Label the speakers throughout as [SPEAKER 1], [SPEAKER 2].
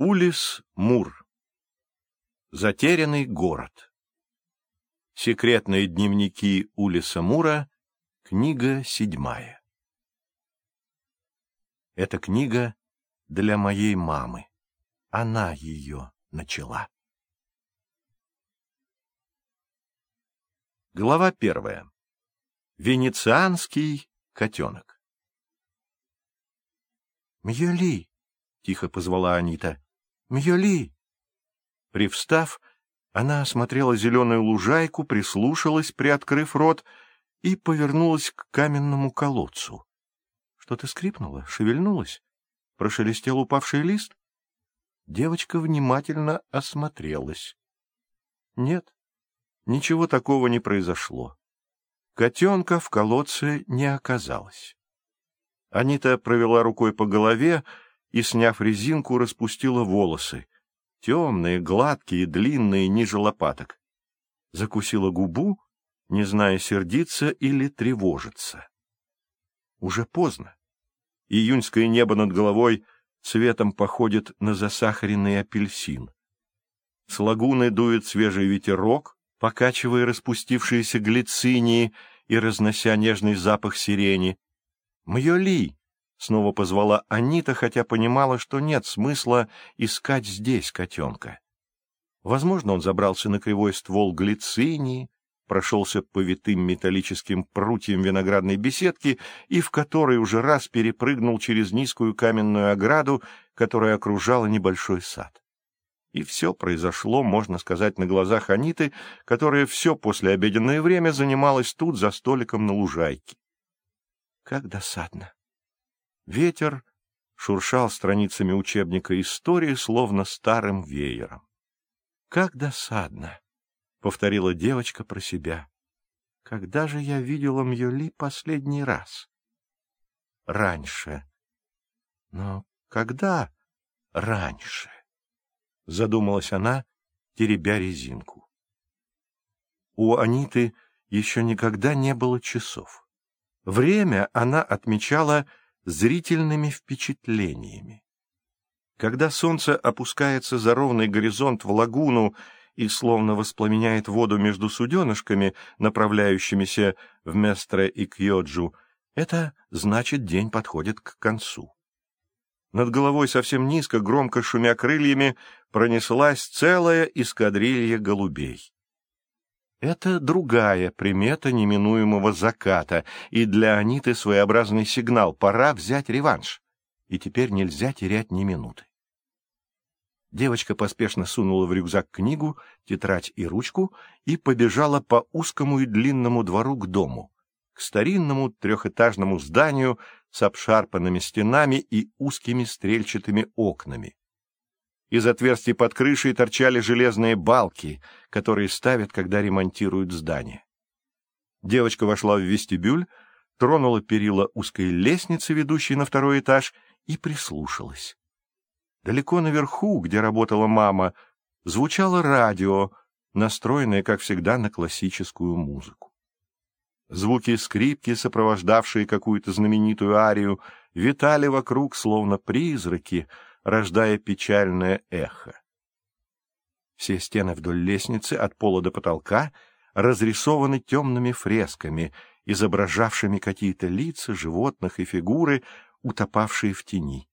[SPEAKER 1] Улис Мур. Затерянный город. Секретные дневники Улиса Мура. Книга седьмая. Эта книга для моей мамы. Она ее начала. Глава первая. Венецианский котенок. «Мьёли!» — тихо позвала Анита. Мьёли!» Привстав, она осмотрела зеленую лужайку, прислушалась, приоткрыв рот, и повернулась к каменному колодцу. Что-то скрипнуло, шевельнулось, прошелестел упавший лист. Девочка внимательно осмотрелась. Нет, ничего такого не произошло. Котенка в колодце не оказалось. Анита провела рукой по голове, и, сняв резинку, распустила волосы. Темные, гладкие, длинные, ниже лопаток. Закусила губу, не зная, сердиться или тревожиться. Уже поздно. Июньское небо над головой цветом походит на засахаренный апельсин. С лагуны дует свежий ветерок, покачивая распустившиеся глицинии и разнося нежный запах сирени. Мьёли! Снова позвала Анита, хотя понимала, что нет смысла искать здесь котенка. Возможно, он забрался на кривой ствол глицинии, прошелся по витым металлическим прутьям виноградной беседки и в которой уже раз перепрыгнул через низкую каменную ограду, которая окружала небольшой сад. И все произошло, можно сказать, на глазах Аниты, которая все послеобеденное время занималась тут за столиком на лужайке. Как досадно! Ветер шуршал страницами учебника истории, словно старым веером. «Как досадно!» — повторила девочка про себя. «Когда же я видела Мьюли последний раз?» «Раньше». «Но когда раньше?» — задумалась она, теребя резинку. У Аниты еще никогда не было часов. Время она отмечала зрительными впечатлениями. Когда солнце опускается за ровный горизонт в лагуну и словно воспламеняет воду между суденышками, направляющимися в Местре и Кьоджу, это значит день подходит к концу. Над головой совсем низко, громко шумя крыльями, пронеслась целая эскадрилья голубей. Это другая примета неминуемого заката, и для Аниты своеобразный сигнал — пора взять реванш, и теперь нельзя терять ни минуты. Девочка поспешно сунула в рюкзак книгу, тетрадь и ручку и побежала по узкому и длинному двору к дому, к старинному трехэтажному зданию с обшарпанными стенами и узкими стрельчатыми окнами. Из отверстий под крышей торчали железные балки, которые ставят, когда ремонтируют здание. Девочка вошла в вестибюль, тронула перила узкой лестницы, ведущей на второй этаж, и прислушалась. Далеко наверху, где работала мама, звучало радио, настроенное, как всегда, на классическую музыку. Звуки скрипки, сопровождавшие какую-то знаменитую арию, витали вокруг, словно призраки — рождая печальное эхо. Все стены вдоль лестницы от пола до потолка разрисованы темными фресками, изображавшими какие-то лица, животных и фигуры, утопавшие в тени.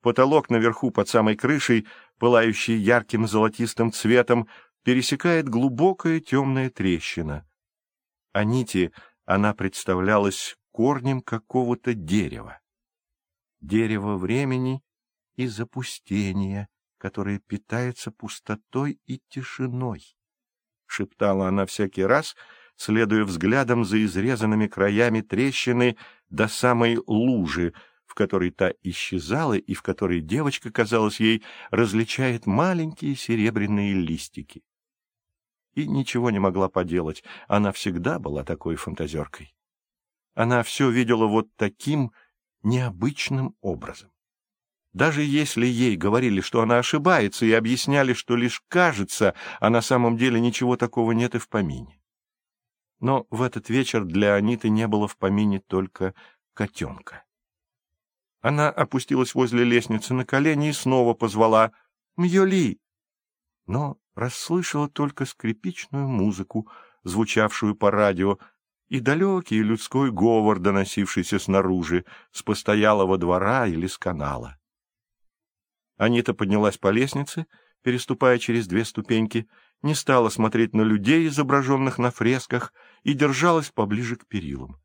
[SPEAKER 1] Потолок наверху под самой крышей, пылающий ярким золотистым цветом, пересекает глубокая темная трещина. А нити она представлялась корнем какого-то дерева. Дерево времени и запустения, которое питается пустотой и тишиной, — шептала она всякий раз, следуя взглядом за изрезанными краями трещины до самой лужи, в которой та исчезала и в которой девочка, казалось ей, различает маленькие серебряные листики. И ничего не могла поделать, она всегда была такой фантазеркой. Она все видела вот таким необычным образом. Даже если ей говорили, что она ошибается, и объясняли, что лишь кажется, а на самом деле ничего такого нет и в помине. Но в этот вечер для Аниты не было в помине только котенка. Она опустилась возле лестницы на колени и снова позвала «Мьёли!», но расслышала только скрипичную музыку, звучавшую по радио, и далекий людской говор, доносившийся снаружи, с постоялого двора или с канала. Анита поднялась по лестнице, переступая через две ступеньки, не стала смотреть на людей, изображенных на фресках, и держалась поближе к перилам.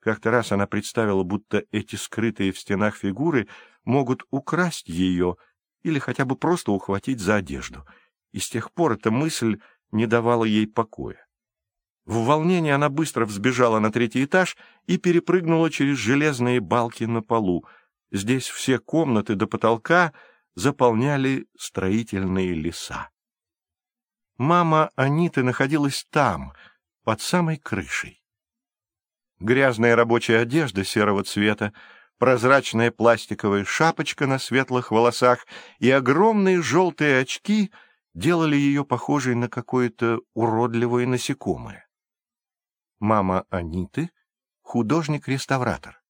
[SPEAKER 1] Как-то раз она представила, будто эти скрытые в стенах фигуры могут украсть ее или хотя бы просто ухватить за одежду, и с тех пор эта мысль не давала ей покоя. В волнении она быстро взбежала на третий этаж и перепрыгнула через железные балки на полу. Здесь все комнаты до потолка заполняли строительные леса. Мама Аниты находилась там, под самой крышей. Грязная рабочая одежда серого цвета, прозрачная пластиковая шапочка на светлых волосах и огромные желтые очки делали ее похожей на какое-то уродливое насекомое. Мама Аниты — художник-реставратор.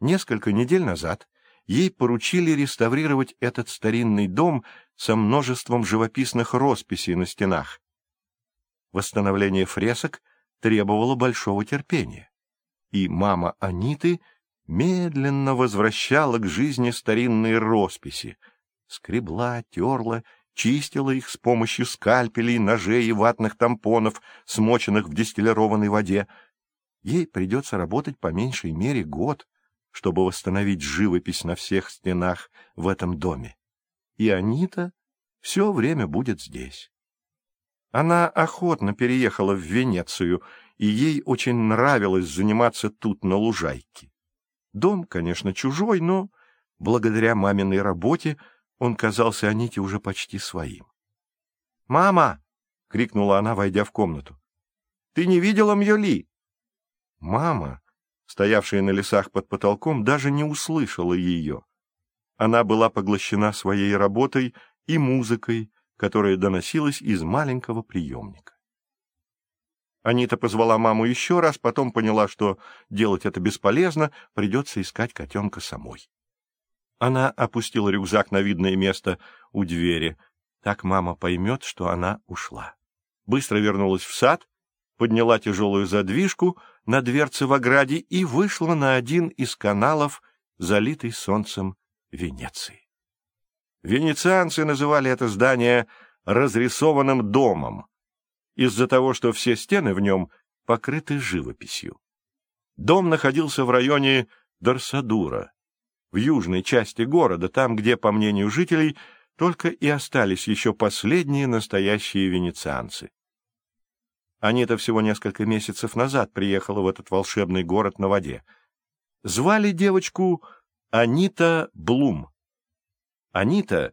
[SPEAKER 1] Несколько недель назад ей поручили реставрировать этот старинный дом со множеством живописных росписей на стенах. Восстановление фресок требовало большого терпения, и мама Аниты медленно возвращала к жизни старинные росписи, скребла, терла чистила их с помощью скальпелей, ножей и ватных тампонов, смоченных в дистиллированной воде. Ей придется работать по меньшей мере год, чтобы восстановить живопись на всех стенах в этом доме. И Анита все время будет здесь. Она охотно переехала в Венецию, и ей очень нравилось заниматься тут, на лужайке. Дом, конечно, чужой, но благодаря маминой работе он казался Аните уже почти своим. «Мама!» — крикнула она, войдя в комнату. «Ты не видела Мьёли?» Мама, стоявшая на лесах под потолком, даже не услышала ее. Она была поглощена своей работой и музыкой, которая доносилась из маленького приемника. Анита позвала маму еще раз, потом поняла, что делать это бесполезно, придется искать котенка самой. Она опустила рюкзак на видное место у двери. Так мама поймет, что она ушла. Быстро вернулась в сад, подняла тяжелую задвижку на дверце в ограде и вышла на один из каналов, залитый солнцем Венеции. Венецианцы называли это здание разрисованным домом из-за того, что все стены в нем покрыты живописью. Дом находился в районе Дарсадура, в южной части города, там, где, по мнению жителей, только и остались еще последние настоящие венецианцы. Анита всего несколько месяцев назад приехала в этот волшебный город на воде. Звали девочку Анита Блум. Анита,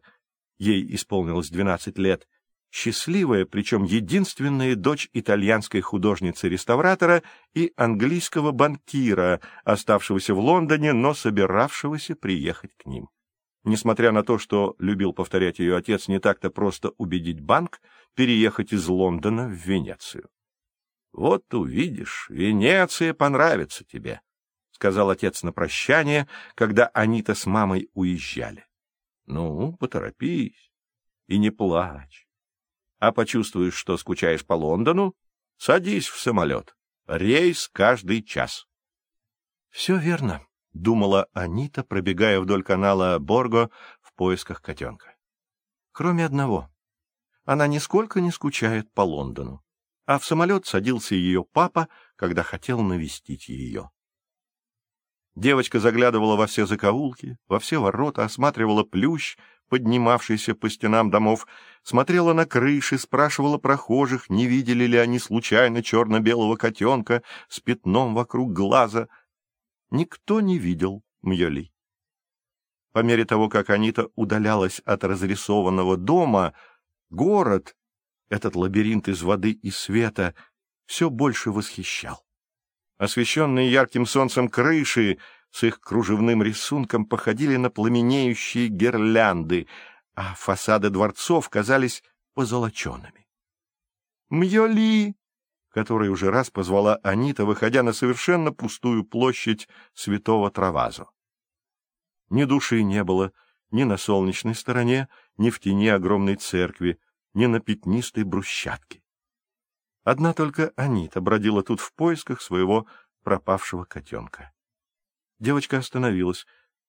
[SPEAKER 1] ей исполнилось двенадцать лет, счастливая, причем единственная дочь итальянской художницы-реставратора и английского банкира, оставшегося в Лондоне, но собиравшегося приехать к ним. Несмотря на то, что любил повторять ее отец, не так-то просто убедить банк переехать из Лондона в Венецию. — Вот увидишь, Венеция понравится тебе, — сказал отец на прощание, когда Анита с мамой уезжали. — Ну, поторопись и не плачь а почувствуешь, что скучаешь по Лондону, садись в самолет. Рейс каждый час. — Все верно, — думала Анита, пробегая вдоль канала Борго в поисках котенка. Кроме одного. Она нисколько не скучает по Лондону, а в самолет садился ее папа, когда хотел навестить ее. Девочка заглядывала во все закоулки, во все ворота, осматривала плющ, поднимавшийся по стенам домов, смотрела на крыши, спрашивала прохожих, не видели ли они случайно черно-белого котенка с пятном вокруг глаза. Никто не видел Мьёли. По мере того, как Анита удалялась от разрисованного дома, город, этот лабиринт из воды и света, все больше восхищал. Освещенные ярким солнцем крыши с их кружевным рисунком походили на пламенеющие гирлянды, а фасады дворцов казались позолоченными. «Мьёли!» который уже раз позвала Анита, выходя на совершенно пустую площадь святого Травазу. Ни души не было ни на солнечной стороне, ни в тени огромной церкви, ни на пятнистой брусчатке. Одна только Анита бродила тут в поисках своего пропавшего котенка. Девочка остановилась.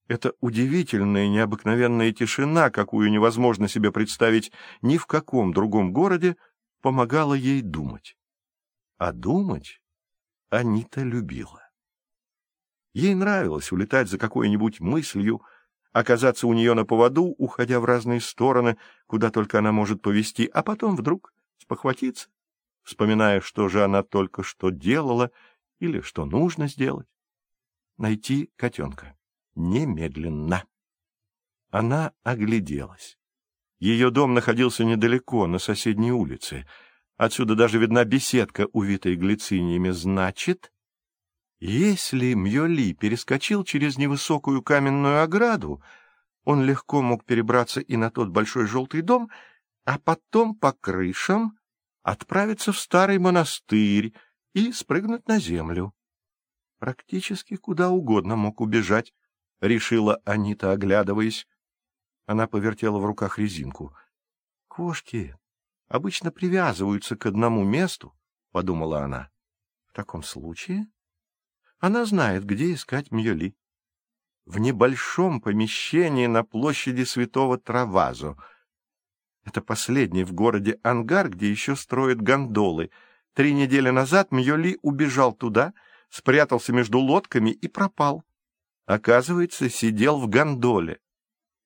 [SPEAKER 1] Это удивительная, необыкновенная тишина, какую невозможно себе представить ни в каком другом городе, помогала ей думать. А думать Анита любила. Ей нравилось улетать за какой-нибудь мыслью, оказаться у нее на поводу, уходя в разные стороны, куда только она может повести, а потом вдруг спохватиться, вспоминая, что же она только что делала или что нужно сделать. Найти котенка. Немедленно. Она огляделась. Ее дом находился недалеко, на соседней улице. Отсюда даже видна беседка, увитая глициниями. Значит, если Мьоли перескочил через невысокую каменную ограду, он легко мог перебраться и на тот большой желтый дом, а потом по крышам отправиться в старый монастырь и спрыгнуть на землю. Практически куда угодно мог убежать, — решила Анита, оглядываясь. Она повертела в руках резинку. — Кошки обычно привязываются к одному месту, — подумала она. — В таком случае она знает, где искать Мьёли. В небольшом помещении на площади Святого Травазу. Это последний в городе ангар, где еще строят гондолы. Три недели назад Мьёли убежал туда, спрятался между лодками и пропал. Оказывается, сидел в гондоле.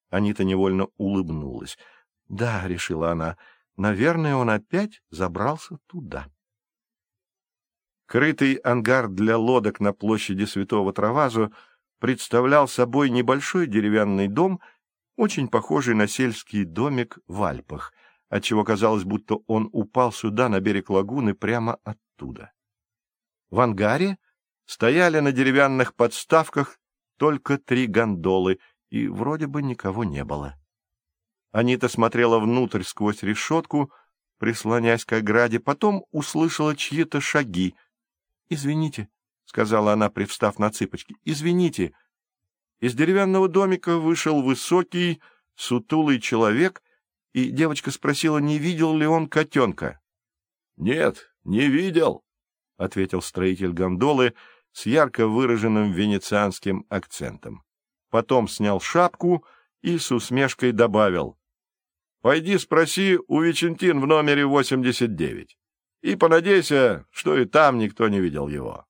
[SPEAKER 1] Анита невольно улыбнулась. — Да, — решила она, — наверное, он опять забрался туда. Крытый ангар для лодок на площади Святого Травазу представлял собой небольшой деревянный дом, очень похожий на сельский домик в Альпах, отчего казалось, будто он упал сюда, на берег лагуны, прямо оттуда. В ангаре стояли на деревянных подставках только три гондолы, и вроде бы никого не было. Анита смотрела внутрь сквозь решетку, прислонясь к ограде, потом услышала чьи-то шаги —— Извините, — сказала она, привстав на цыпочки, — извините. Из деревянного домика вышел высокий, сутулый человек, и девочка спросила, не видел ли он котенка. — Нет, не видел, — ответил строитель гондолы с ярко выраженным венецианским акцентом. Потом снял шапку и с усмешкой добавил. — Пойди спроси у Вичентин в номере 89 и понадейся, что и там никто не видел его.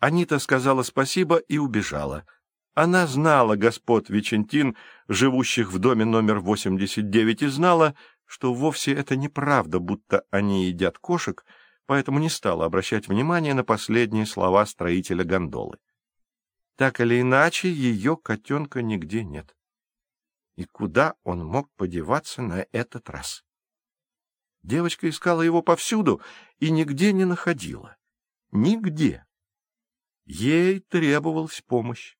[SPEAKER 1] Анита сказала спасибо и убежала. Она знала господ Вичентин, живущих в доме номер 89, и знала, что вовсе это неправда, будто они едят кошек, поэтому не стала обращать внимания на последние слова строителя гондолы. Так или иначе, ее котенка нигде нет. И куда он мог подеваться на этот раз? Девочка искала его повсюду и нигде не находила. Нигде. Ей требовалась помощь.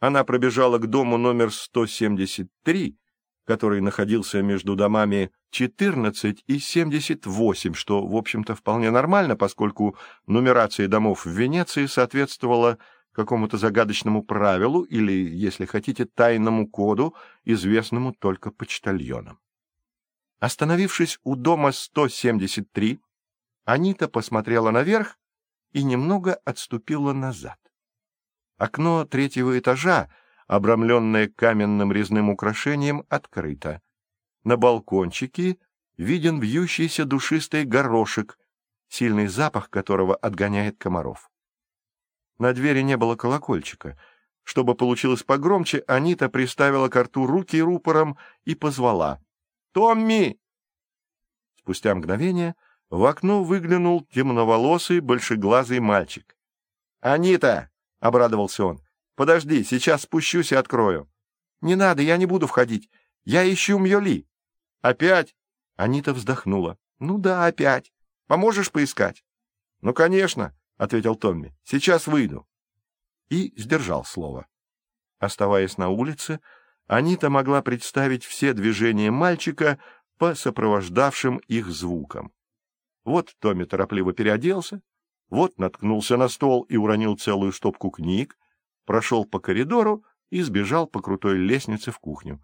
[SPEAKER 1] Она пробежала к дому номер 173, который находился между домами 14 и 78, что, в общем-то, вполне нормально, поскольку нумерация домов в Венеции соответствовала какому-то загадочному правилу или, если хотите, тайному коду, известному только почтальонам. Остановившись у дома 173, Анита посмотрела наверх и немного отступила назад. Окно третьего этажа, обрамленное каменным резным украшением, открыто. На балкончике виден вьющийся душистый горошек, сильный запах которого отгоняет комаров. На двери не было колокольчика. Чтобы получилось погромче, Анита приставила к рту руки рупором и позвала — Томми!» Спустя мгновение в окно выглянул темноволосый, большеглазый мальчик. «Анита!» — обрадовался он. «Подожди, сейчас спущусь и открою». «Не надо, я не буду входить. Я ищу Мьоли». «Опять?» — Анита вздохнула. «Ну да, опять. Поможешь поискать?» «Ну, конечно», — ответил Томми. «Сейчас выйду». И сдержал слово. Оставаясь на улице, Анита могла представить все движения мальчика по сопровождавшим их звукам. Вот Томми торопливо переоделся, вот наткнулся на стол и уронил целую стопку книг, прошел по коридору и сбежал по крутой лестнице в кухню.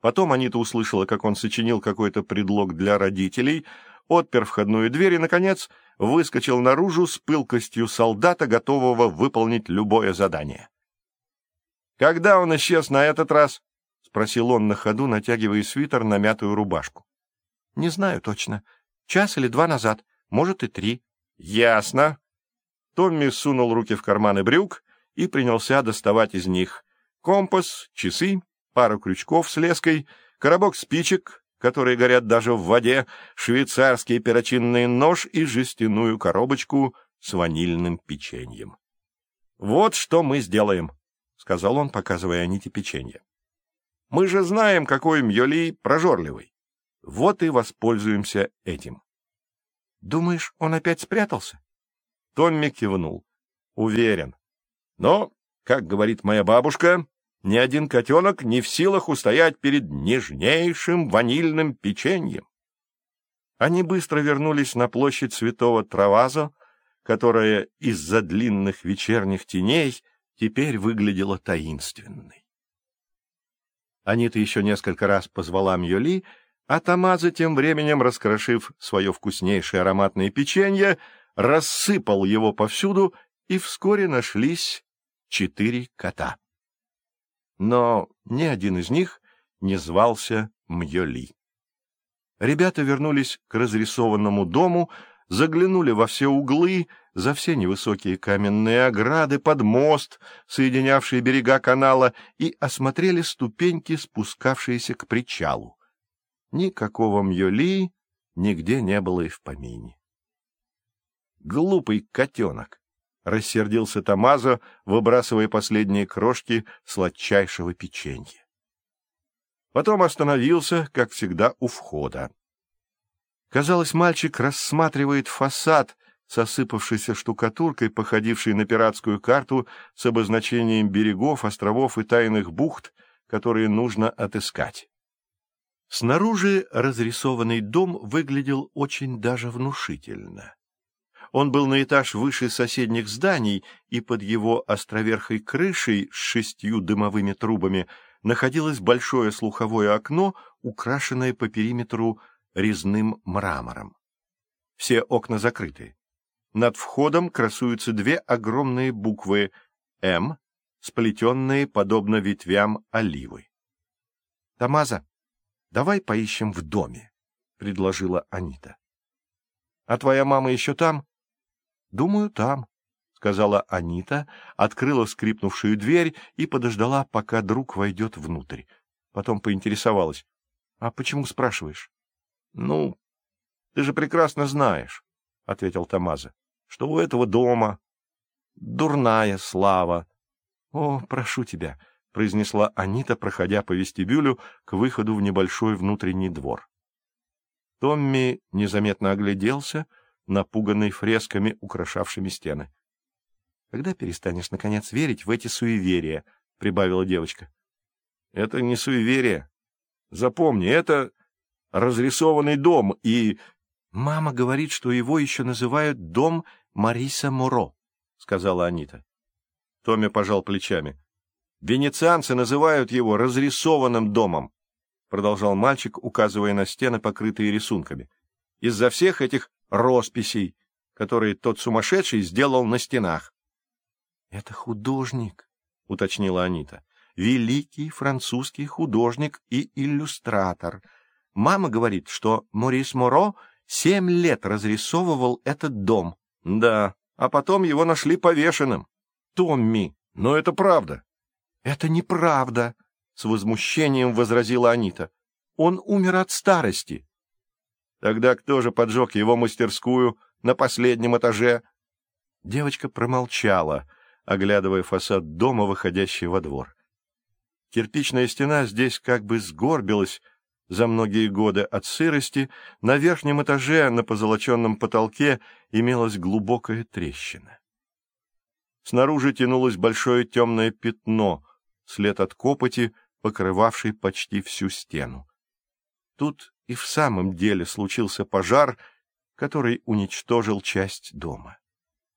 [SPEAKER 1] Потом Анита услышала, как он сочинил какой-то предлог для родителей, отпер входную дверь и, наконец, выскочил наружу с пылкостью солдата, готового выполнить любое задание. «Когда он исчез на этот раз?» — спросил он на ходу, натягивая свитер на мятую рубашку. — Не знаю точно. Час или два назад, может, и три. — Ясно. Томми сунул руки в карманы брюк и принялся доставать из них компас, часы, пару крючков с леской, коробок спичек, которые горят даже в воде, швейцарский перочинный нож и жестяную коробочку с ванильным печеньем. — Вот что мы сделаем, — сказал он, показывая Аните печенье. — Мы же знаем, какой Мьоли прожорливый. Вот и воспользуемся этим. — Думаешь, он опять спрятался? Томми кивнул. — Уверен. Но, как говорит моя бабушка, ни один котенок не в силах устоять перед нежнейшим ванильным печеньем. Они быстро вернулись на площадь Святого Травазо, которая из-за длинных вечерних теней теперь выглядела таинственной. Анита еще несколько раз позвала Мьюли, а Тамаза, тем временем, раскрошив свое вкуснейшее ароматное печенье, рассыпал его повсюду, и вскоре нашлись четыре кота но ни один из них не звался Мьоли. Ребята вернулись к разрисованному дому, заглянули во все углы, за все невысокие каменные ограды, под мост, соединявший берега канала, и осмотрели ступеньки, спускавшиеся к причалу. Никакого Мьоли нигде не было и в помине. Глупый котенок! рассердился Тамазо, выбрасывая последние крошки сладчайшего печенья. Потом остановился, как всегда, у входа. Казалось, мальчик рассматривает фасад с осыпавшейся штукатуркой, походившей на пиратскую карту с обозначением берегов, островов и тайных бухт, которые нужно отыскать. Снаружи разрисованный дом выглядел очень даже внушительно. Он был на этаж выше соседних зданий, и под его островерхой крышей с шестью дымовыми трубами находилось большое слуховое окно, украшенное по периметру резным мрамором. Все окна закрыты. Над входом красуются две огромные буквы «М», сплетенные подобно ветвям оливы. — Тамаза, давай поищем в доме, — предложила Анита. — А твоя мама еще там? — Думаю, там, — сказала Анита, открыла скрипнувшую дверь и подождала, пока друг войдет внутрь. Потом поинтересовалась. — А почему спрашиваешь? — Ну, ты же прекрасно знаешь, — ответил Тамаза, — что у этого дома дурная слава. — О, прошу тебя, — произнесла Анита, проходя по вестибюлю к выходу в небольшой внутренний двор. Томми незаметно огляделся — напуганный фресками, украшавшими стены. — Когда перестанешь, наконец, верить в эти суеверия? — прибавила девочка. — Это не суеверие. Запомни, это разрисованный дом, и... — Мама говорит, что его еще называют дом Мариса Муро, — сказала Анита. Томми пожал плечами. — Венецианцы называют его разрисованным домом, — продолжал мальчик, указывая на стены, покрытые рисунками. — Из-за всех этих росписей, которые тот сумасшедший сделал на стенах. — Это художник, — уточнила Анита. — Великий французский художник и иллюстратор. Мама говорит, что Морис Моро семь лет разрисовывал этот дом. — Да, а потом его нашли повешенным. — Томми, но это правда. — Это неправда, — с возмущением возразила Анита. — Он умер от старости. Тогда кто же поджег его мастерскую на последнем этаже? Девочка промолчала, оглядывая фасад дома, выходящий во двор. Кирпичная стена здесь как бы сгорбилась за многие годы от сырости, на верхнем этаже на позолоченном потолке имелась глубокая трещина. Снаружи тянулось большое темное пятно, след от копоти, покрывавший почти всю стену. Тут и в самом деле случился пожар, который уничтожил часть дома.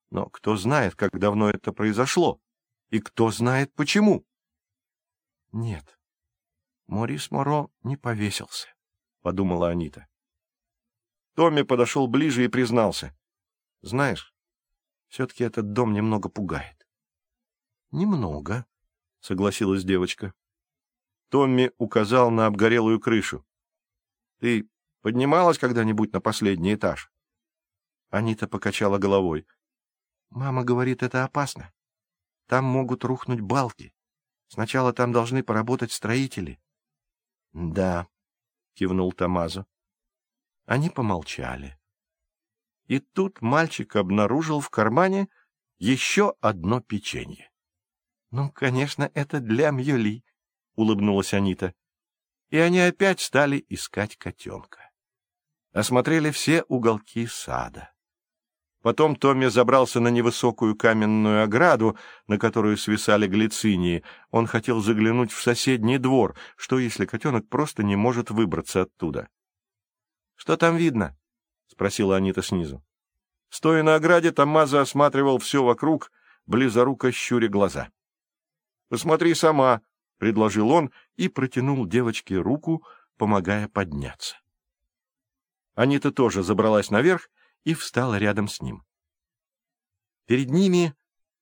[SPEAKER 1] Но кто знает, как давно это произошло, и кто знает почему. — Нет, Морис Моро не повесился, — подумала Анита. Томми подошел ближе и признался. — Знаешь, все-таки этот дом немного пугает. — Немного, — согласилась девочка. Томми указал на обгорелую крышу. — Ты поднималась когда-нибудь на последний этаж? Анита покачала головой. — Мама говорит, это опасно. Там могут рухнуть балки. Сначала там должны поработать строители. — Да, — кивнул Тамазо. Они помолчали. И тут мальчик обнаружил в кармане еще одно печенье. — Ну, конечно, это для Мьюли, — улыбнулась Анита. И они опять стали искать котенка. Осмотрели все уголки сада. Потом Томми забрался на невысокую каменную ограду, на которую свисали глицинии. Он хотел заглянуть в соседний двор, что если котенок просто не может выбраться оттуда. — Что там видно? — спросила Анита снизу. Стоя на ограде, Томмазо осматривал все вокруг, близоруко щуря глаза. — Посмотри сама, — предложил он и протянул девочке руку, помогая подняться. Анита тоже забралась наверх и встала рядом с ним. Перед ними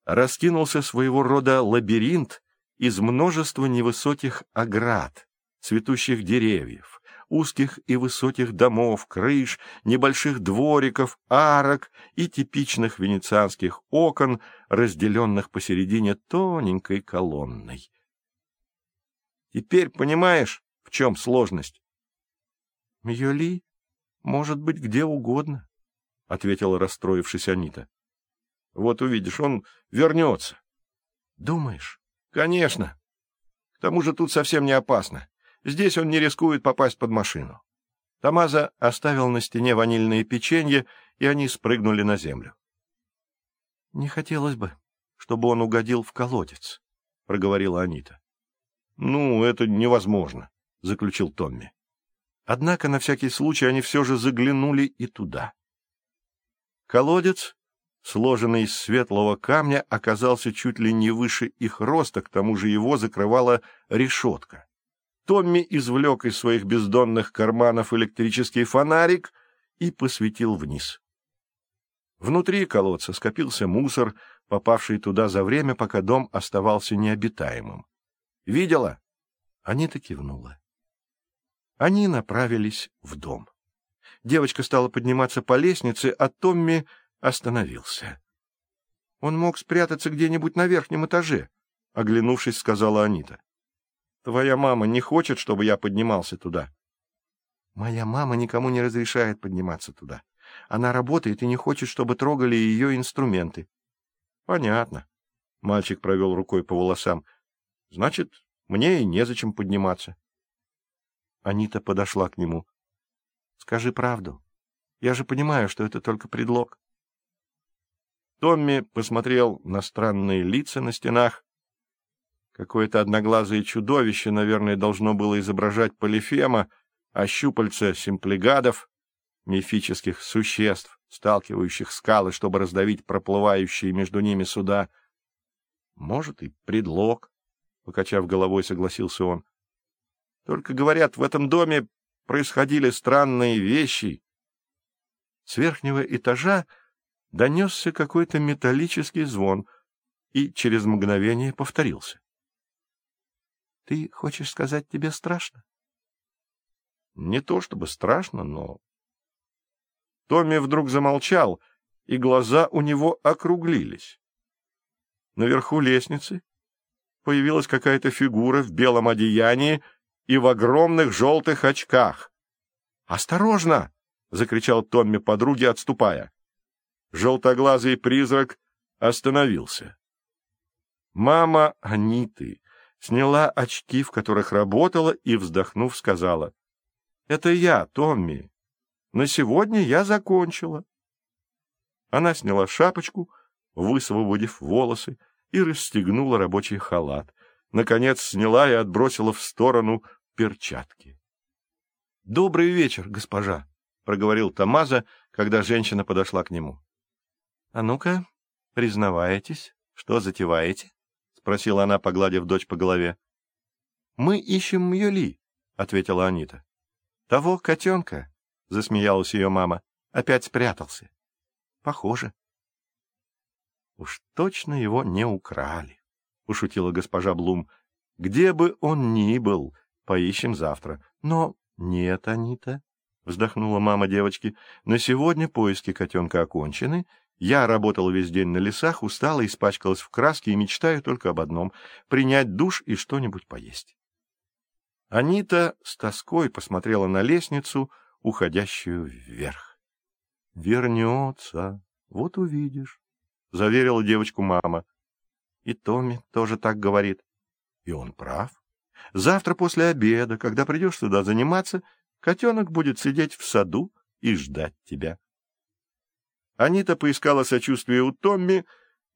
[SPEAKER 1] раскинулся своего рода лабиринт из множества невысоких оград, цветущих деревьев, узких и высоких домов, крыш, небольших двориков, арок и типичных венецианских окон, разделенных посередине тоненькой колонной. Теперь понимаешь, в чем сложность? — Мьёли может быть где угодно, — ответила расстроившись Анита. — Вот увидишь, он вернется. — Думаешь? — Конечно. К тому же тут совсем не опасно. Здесь он не рискует попасть под машину. Тамаза оставил на стене ванильные печенье, и они спрыгнули на землю. — Не хотелось бы, чтобы он угодил в колодец, — проговорила Анита. — Ну, это невозможно, — заключил Томми. Однако на всякий случай они все же заглянули и туда. Колодец, сложенный из светлого камня, оказался чуть ли не выше их роста, к тому же его закрывала решетка. Томми извлек из своих бездонных карманов электрический фонарик и посветил вниз. Внутри колодца скопился мусор, попавший туда за время, пока дом оставался необитаемым. «Видела?» Анита кивнула. Они направились в дом. Девочка стала подниматься по лестнице, а Томми остановился. — Он мог спрятаться где-нибудь на верхнем этаже, — оглянувшись, сказала Анита. — Твоя мама не хочет, чтобы я поднимался туда. — Моя мама никому не разрешает подниматься туда. Она работает и не хочет, чтобы трогали ее инструменты. — Понятно. Мальчик провел рукой по волосам. — Значит, мне и незачем подниматься. Анита подошла к нему. Скажи правду. Я же понимаю, что это только предлог. Томми посмотрел на странные лица на стенах. Какое-то одноглазое чудовище, наверное, должно было изображать Полифема, а щупальца — симплигадов, мифических существ, сталкивающих скалы, чтобы раздавить проплывающие между ними суда. Может, и предлог, — покачав головой, согласился он. Только, говорят, в этом доме происходили странные вещи. С верхнего этажа донесся какой-то металлический звон и через мгновение повторился. — Ты хочешь сказать, тебе страшно? — Не то чтобы страшно, но... Томми вдруг замолчал, и глаза у него округлились. Наверху лестницы появилась какая-то фигура в белом одеянии, и в огромных желтых очках. «Осторожно!» — закричал Томми подруге, отступая. Желтоглазый призрак остановился. Мама Аниты сняла очки, в которых работала, и, вздохнув, сказала, «Это я, Томми. На сегодня я закончила». Она сняла шапочку, высвободив волосы, и расстегнула рабочий халат. Наконец сняла и отбросила в сторону перчатки. — Добрый вечер, госпожа, — проговорил Тамаза, когда женщина подошла к нему. — А ну-ка, признавайтесь, что затеваете? — спросила она, погладив дочь по голове. Мы ищем Мьюли, — ответила Анита. — Того котенка, — засмеялась ее мама, — опять спрятался. — Похоже. — Уж точно его не украли, — пошутила госпожа Блум. — Где бы он ни был, поищем завтра. Но нет, Анита, — вздохнула мама девочки, — на сегодня поиски котенка окончены, я работала весь день на лесах, устала, испачкалась в краске и мечтаю только об одном — принять душ и что-нибудь поесть. Анита с тоской посмотрела на лестницу, уходящую вверх. — Вернется, вот увидишь, — заверила девочку мама. И Томми тоже так говорит. И он прав. Завтра после обеда, когда придешь туда заниматься, котенок будет сидеть в саду и ждать тебя. Анита поискала сочувствия у Томми,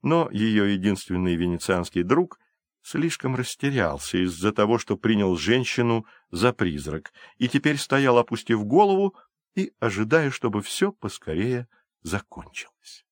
[SPEAKER 1] но ее единственный венецианский друг слишком растерялся из-за того, что принял женщину за призрак, и теперь стоял, опустив голову и ожидая, чтобы все поскорее закончилось.